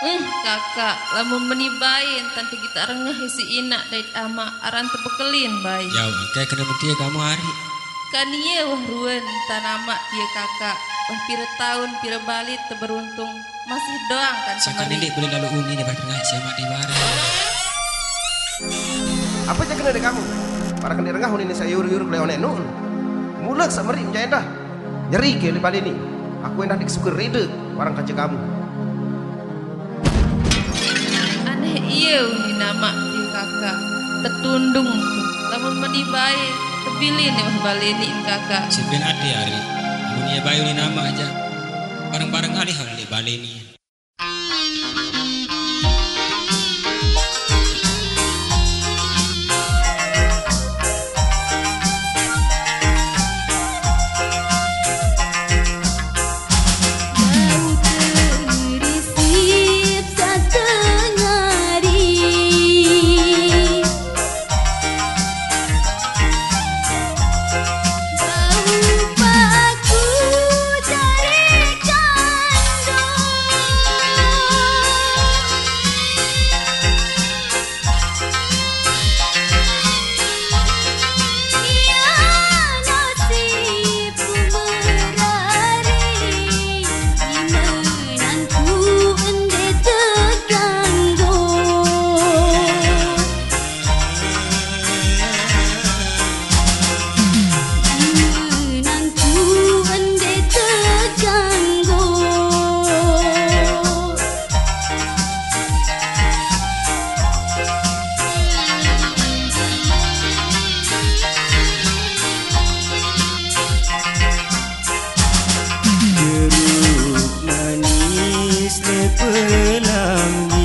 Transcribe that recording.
Hmm, kakak, lamun menibain tanpa kita rengah si ina dait ama aran tebekelin bay. Jauh, kayak kena dia kamu hari. Kanie wah ruan tanama dia kakak. Wah pira tahun pira balik teberuntung masih doang kan Sekali ini boleh lalu uni pada ngai siapa di bare. Apa yang kena kamu? Para kena rengah ini saya yur-yur leone nun. Mulak samari menjaya dah. Nyeri ke lepas ini. Aku yang dah dikesukur reda orang kaca kamu. Iya nama dia kakak. Tertundung tuh. Lamun menibain tebilin nih wah baleni kakak. Sebenarnya ada hari. Dunia bayu ni nama aja. Bareng-bareng kali hal di balik le pelangi